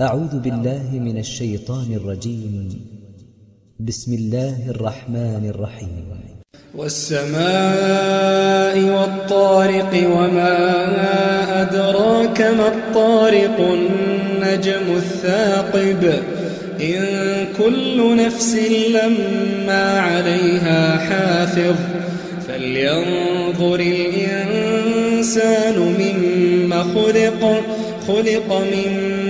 أعوذ بالله من الشيطان الرجيم. بسم الله الرحمن الرحيم. والسماء والطارق وما أدراك ما الطارق النجم الثاقب. إن كل نفس لما عليها حافظ. فلينظر الإنسان مما خلق. خلق من ماء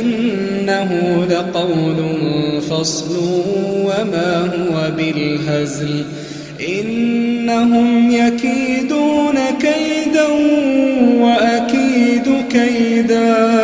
إنه لقول فصل وما هو بالهزل. إنهم يكيدون كيدا وأكيد كيدا.